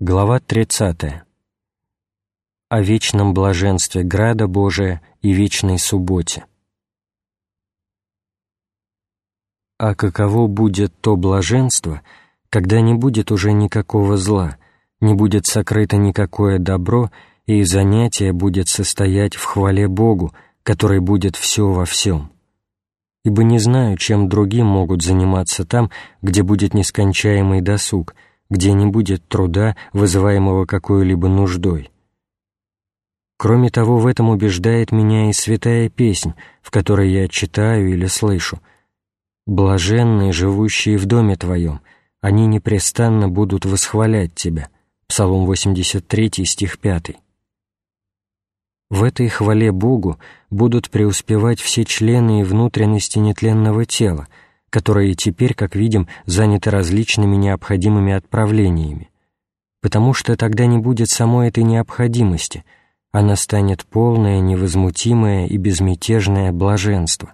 Глава 30. О вечном блаженстве Града Божия и вечной субботе. А каково будет то блаженство, когда не будет уже никакого зла, не будет сокрыто никакое добро, и занятие будет состоять в хвале Богу, который будет все во всем. Ибо не знаю, чем другим могут заниматься там, где будет нескончаемый досуг — где не будет труда, вызываемого какой-либо нуждой. Кроме того, в этом убеждает меня и святая песнь, в которой я читаю или слышу. «Блаженные, живущие в доме Твоем, они непрестанно будут восхвалять Тебя». Псалом 83, стих 5. В этой хвале Богу будут преуспевать все члены и внутренности нетленного тела — которые теперь, как видим, заняты различными необходимыми отправлениями, потому что тогда не будет самой этой необходимости, она станет полное, невозмутимое и безмятежное блаженство.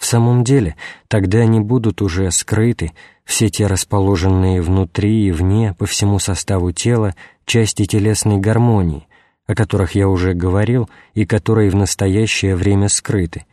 В самом деле, тогда не будут уже скрыты все те расположенные внутри и вне по всему составу тела части телесной гармонии, о которых я уже говорил и которые в настоящее время скрыты,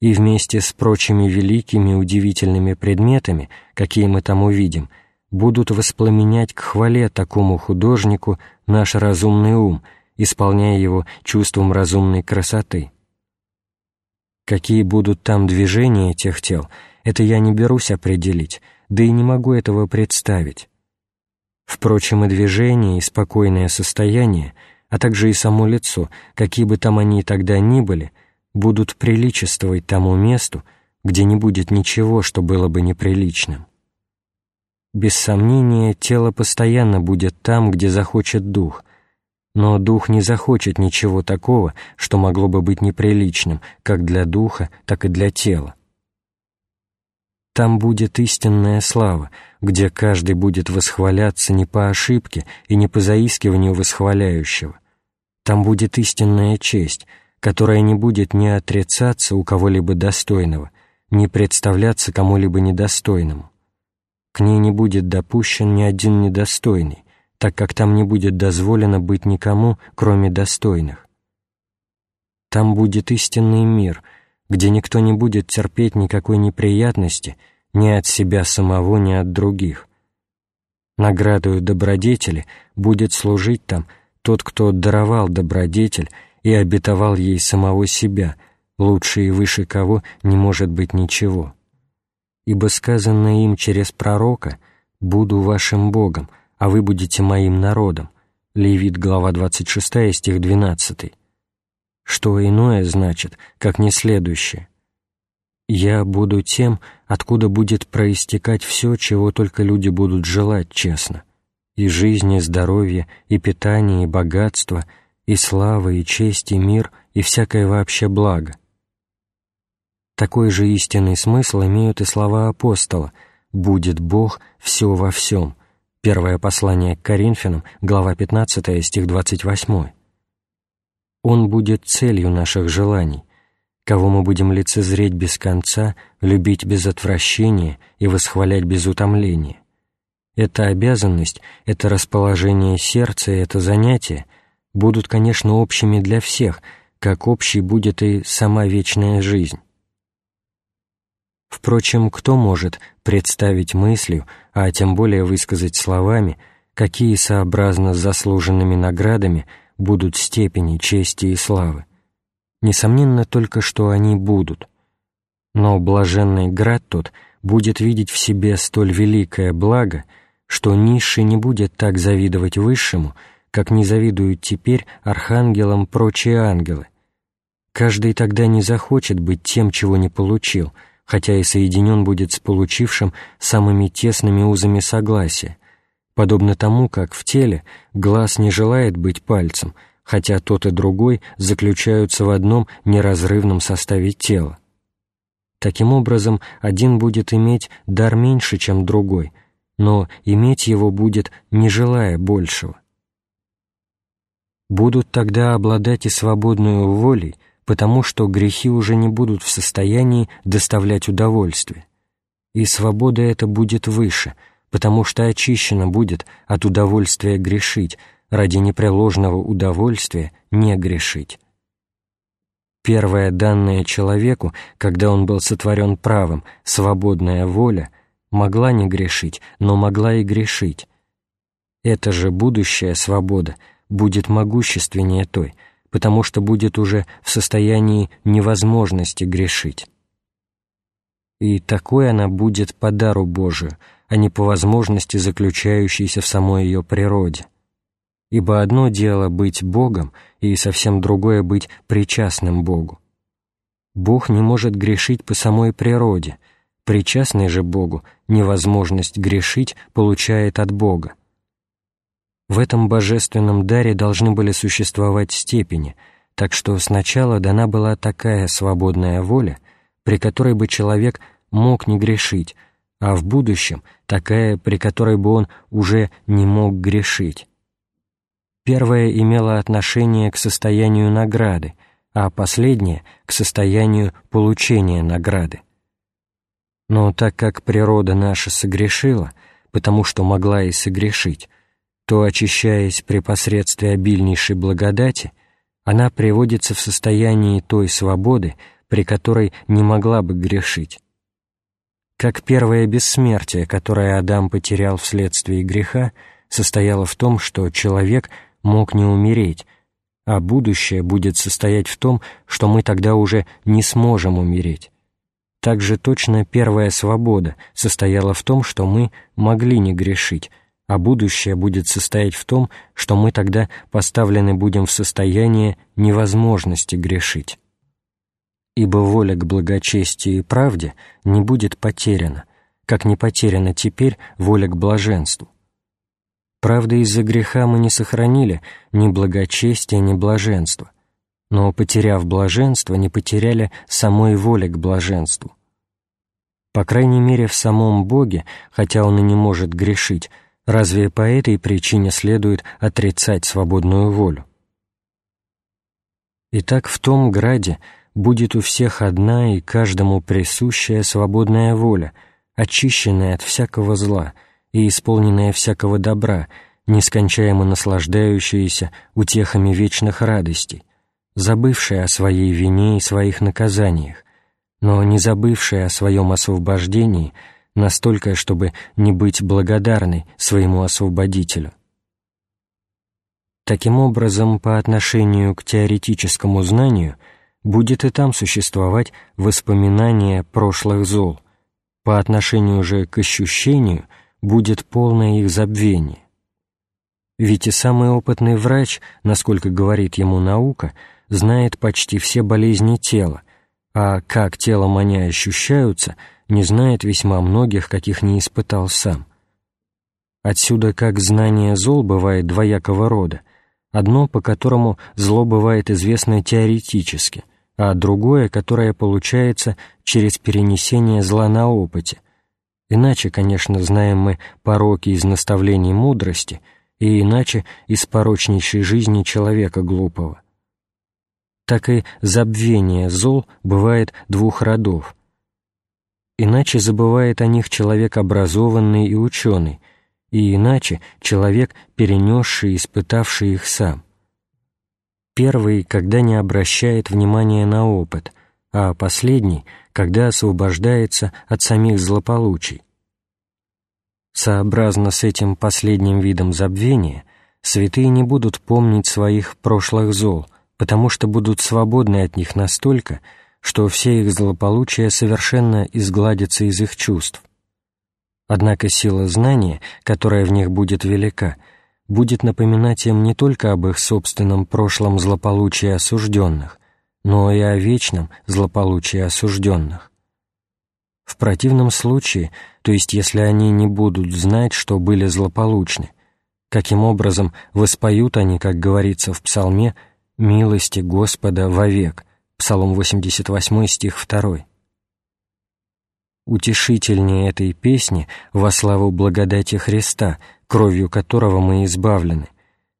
и вместе с прочими великими удивительными предметами, какие мы там увидим, будут воспламенять к хвале такому художнику наш разумный ум, исполняя его чувством разумной красоты. Какие будут там движения этих тел, это я не берусь определить, да и не могу этого представить. Впрочем, и движение, и спокойное состояние, а также и само лицо, какие бы там они тогда ни были — будут приличествовать тому месту, где не будет ничего, что было бы неприличным. Без сомнения, тело постоянно будет там, где захочет дух, но дух не захочет ничего такого, что могло бы быть неприличным, как для духа, так и для тела. Там будет истинная слава, где каждый будет восхваляться не по ошибке и не по заискиванию восхваляющего. Там будет истинная честь — которая не будет ни отрицаться у кого-либо достойного, ни представляться кому-либо недостойному. К ней не будет допущен ни один недостойный, так как там не будет дозволено быть никому, кроме достойных. Там будет истинный мир, где никто не будет терпеть никакой неприятности ни от себя самого, ни от других. Наградою добродетели будет служить там тот, кто даровал добродетель и обетовал ей самого себя, лучше и выше кого не может быть ничего. Ибо сказанное им через пророка «Буду вашим Богом, а вы будете моим народом» Левит, глава 26, стих 12. Что иное значит, как не следующее. «Я буду тем, откуда будет проистекать все, чего только люди будут желать честно, и жизнь, и здоровье, и питание, и богатство — и слава, и честь, и мир, и всякое вообще благо. Такой же истинный смысл имеют и слова апостола «Будет Бог все во всем». Первое послание к Коринфянам, глава 15, стих 28. Он будет целью наших желаний, кого мы будем лицезреть без конца, любить без отвращения и восхвалять без утомления. Эта обязанность, это расположение сердца это занятие — будут, конечно, общими для всех, как общей будет и сама вечная жизнь. Впрочем, кто может представить мыслью, а тем более высказать словами, какие сообразно с заслуженными наградами будут степени чести и славы? Несомненно только, что они будут. Но блаженный град тот будет видеть в себе столь великое благо, что низший не будет так завидовать высшему, как не завидуют теперь архангелам прочие ангелы. Каждый тогда не захочет быть тем, чего не получил, хотя и соединен будет с получившим самыми тесными узами согласия, подобно тому, как в теле глаз не желает быть пальцем, хотя тот и другой заключаются в одном неразрывном составе тела. Таким образом, один будет иметь дар меньше, чем другой, но иметь его будет, не желая большего будут тогда обладать и свободную волей, потому что грехи уже не будут в состоянии доставлять удовольствие. И свобода эта будет выше, потому что очищено будет от удовольствия грешить, ради непреложного удовольствия не грешить. Первое данное человеку, когда он был сотворен правом, свободная воля, могла не грешить, но могла и грешить. Эта же будущая свобода будет могущественнее той, потому что будет уже в состоянии невозможности грешить. И такой она будет по дару Божию, а не по возможности, заключающейся в самой ее природе. Ибо одно дело быть Богом, и совсем другое быть причастным Богу. Бог не может грешить по самой природе, причастный же Богу невозможность грешить получает от Бога. В этом божественном даре должны были существовать степени, так что сначала дана была такая свободная воля, при которой бы человек мог не грешить, а в будущем такая, при которой бы он уже не мог грешить. Первое имело отношение к состоянию награды, а последнее — к состоянию получения награды. Но так как природа наша согрешила, потому что могла и согрешить, то, очищаясь при посредстве обильнейшей благодати, она приводится в состояние той свободы, при которой не могла бы грешить. Как первое бессмертие, которое Адам потерял вследствие греха, состояло в том, что человек мог не умереть, а будущее будет состоять в том, что мы тогда уже не сможем умереть. Также точно первая свобода состояла в том, что мы могли не грешить, а будущее будет состоять в том, что мы тогда поставлены будем в состояние невозможности грешить ибо воля к благочестию и правде не будет потеряна, как не потеряна теперь воля к блаженству. Правда, из-за греха мы не сохранили ни благочестия, ни блаженства, но, потеряв блаженство, не потеряли самой воли к блаженству. По крайней мере, в самом Боге, хотя Он и не может грешить, разве по этой причине следует отрицать свободную волю? Итак, в том граде, будет у всех одна и каждому присущая свободная воля, очищенная от всякого зла и исполненная всякого добра, нескончаемо наслаждающаяся утехами вечных радостей, забывшая о своей вине и своих наказаниях, но не забывшая о своем освобождении настолько, чтобы не быть благодарной своему освободителю. Таким образом, по отношению к теоретическому знанию – будет и там существовать воспоминание прошлых зол, по отношению же к ощущению будет полное их забвение. Ведь и самый опытный врач, насколько говорит ему наука, знает почти все болезни тела, а как телом они ощущаются, не знает весьма многих, каких не испытал сам. Отсюда как знание зол бывает двоякого рода, одно, по которому зло бывает известно теоретически, а другое, которое получается через перенесение зла на опыте. Иначе, конечно, знаем мы пороки из наставлений мудрости, и иначе из порочнейшей жизни человека глупого. Так и забвение зол бывает двух родов. Иначе забывает о них человек образованный и ученый, и иначе человек, перенесший и испытавший их сам. Первый, когда не обращает внимания на опыт, а последний, когда освобождается от самих злополучий. Сообразно с этим последним видом забвения, святые не будут помнить своих прошлых зол, потому что будут свободны от них настолько, что все их злополучия совершенно изгладятся из их чувств. Однако сила знания, которая в них будет велика, — будет напоминать им не только об их собственном прошлом злополучии осужденных, но и о вечном злополучии осужденных. В противном случае, то есть если они не будут знать, что были злополучны, каким образом воспоют они, как говорится в псалме, «милости Господа вовек», Псалом 88, стих 2. Утешительнее этой песни во славу благодати Христа – кровью которого мы избавлены,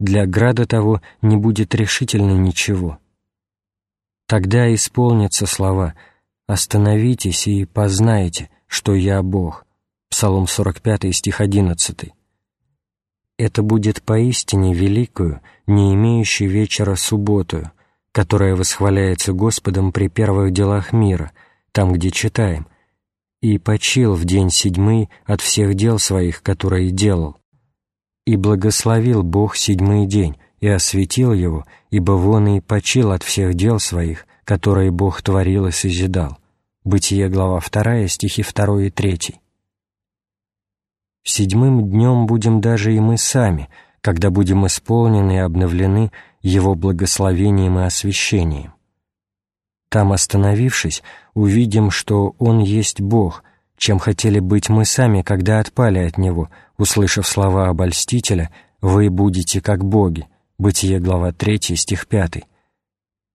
для града того не будет решительно ничего. Тогда исполнятся слова «Остановитесь и познайте, что я Бог» Псалом 45, стих 11. «Это будет поистине великую, не имеющей вечера субботую, которая восхваляется Господом при первых делах мира, там, где читаем, «И почил в день седьмый от всех дел своих, которые делал. И благословил Бог седьмый день, и осветил его, ибо вон и почил от всех дел своих, которые Бог творил и созидал». Бытие, глава 2, стихи 2 и 3. Седьмым днем будем даже и мы сами, когда будем исполнены и обновлены Его благословением и освящением. Там, остановившись, увидим, что Он есть Бог, чем хотели быть мы сами, когда отпали от Него, услышав слова обольстителя «Вы будете как боги» Бытие, глава 3, стих 5,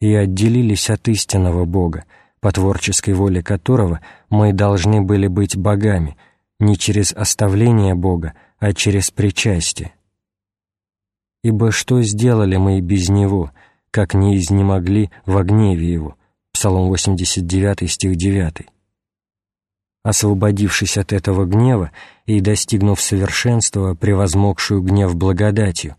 и отделились от истинного Бога, по творческой воле которого мы должны были быть богами, не через оставление Бога, а через причастие. Ибо что сделали мы без Него, как не изнемогли во гневе Его? Псалом 89, стих 9. Освободившись от этого гнева и достигнув совершенства, превозмогшую гнев благодатью,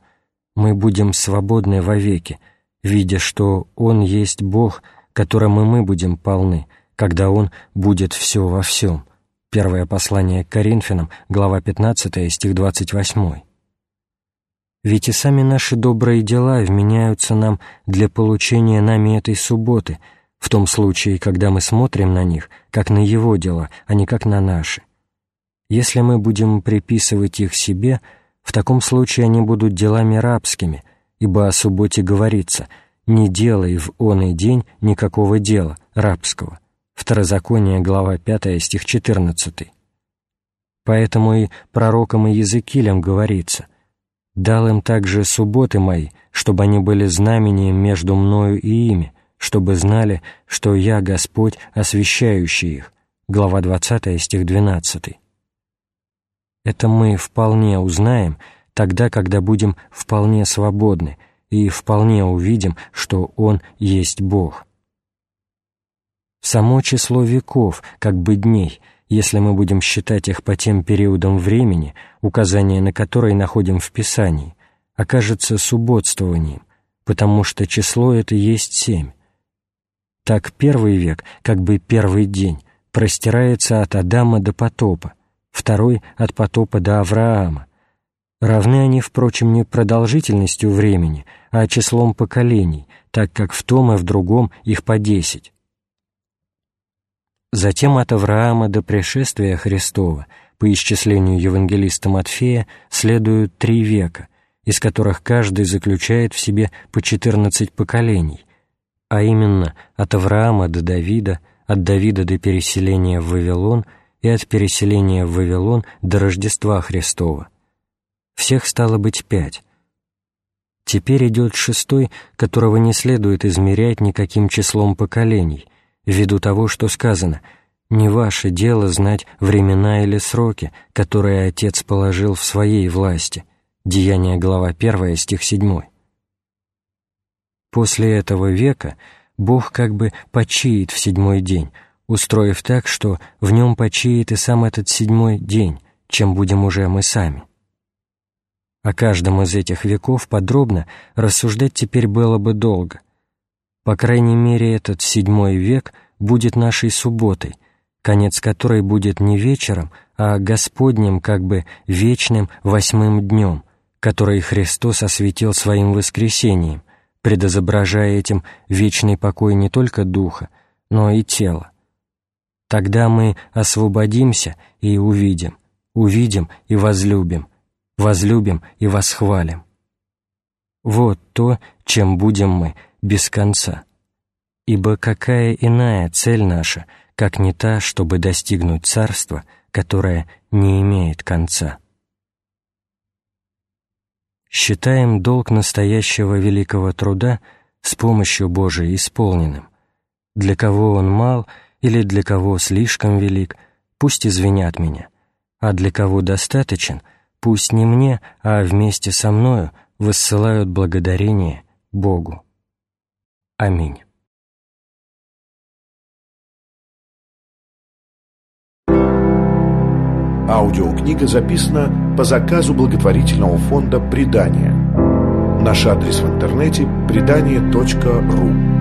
мы будем свободны вовеки, видя, что Он есть Бог — которым и мы будем полны, когда Он будет все во всем. Первое послание к Коринфянам, глава 15, стих 28. Ведь и сами наши добрые дела вменяются нам для получения нами этой субботы, в том случае, когда мы смотрим на них, как на Его дела, а не как на наши. Если мы будем приписывать их себе, в таком случае они будут делами рабскими, ибо о субботе говорится – не делай в оный день никакого дела рабского». Второзаконие, глава 5, стих 14. Поэтому и пророкам и Языкилям говорится «Дал им также субботы мои, чтобы они были знамением между мною и ими, чтобы знали, что я Господь, освящающий их». Глава 20, стих 12. Это мы вполне узнаем тогда, когда будем вполне свободны, и вполне увидим, что Он есть Бог. Само число веков, как бы дней, если мы будем считать их по тем периодам времени, указания на которые находим в Писании, окажется субботствованием, потому что число это есть семь. Так первый век, как бы первый день, простирается от Адама до потопа, второй — от потопа до Авраама, Равны они, впрочем, не продолжительностью времени, а числом поколений, так как в том и в другом их по десять. Затем от Авраама до пришествия Христова, по исчислению евангелиста Матфея, следуют три века, из которых каждый заключает в себе по четырнадцать поколений, а именно от Авраама до Давида, от Давида до переселения в Вавилон и от переселения в Вавилон до Рождества Христова – всех стало быть пять. Теперь идет шестой, которого не следует измерять никаким числом поколений, ввиду того, что сказано «Не ваше дело знать времена или сроки, которые Отец положил в своей власти». Деяние, глава 1, стих 7. После этого века Бог как бы почиет в седьмой день, устроив так, что в нем почиет и сам этот седьмой день, чем будем уже мы сами. О каждом из этих веков подробно рассуждать теперь было бы долго. По крайней мере, этот седьмой век будет нашей субботой, конец которой будет не вечером, а Господним, как бы вечным восьмым днем, который Христос осветил своим воскресением, предозображая этим вечный покой не только духа, но и тела. Тогда мы освободимся и увидим, увидим и возлюбим, возлюбим и восхвалим. Вот то, чем будем мы без конца. Ибо какая иная цель наша, как не та, чтобы достигнуть царства, которое не имеет конца. Считаем долг настоящего великого труда с помощью Божией исполненным. Для кого он мал или для кого слишком велик, пусть извинят меня, а для кого достаточен — пусть не мне, а вместе со мною высылают благодарение Богу. Аминь. Аудиокнига записана по заказу благотворительного фонда «Предание». Наш адрес в интернете – предание.ру.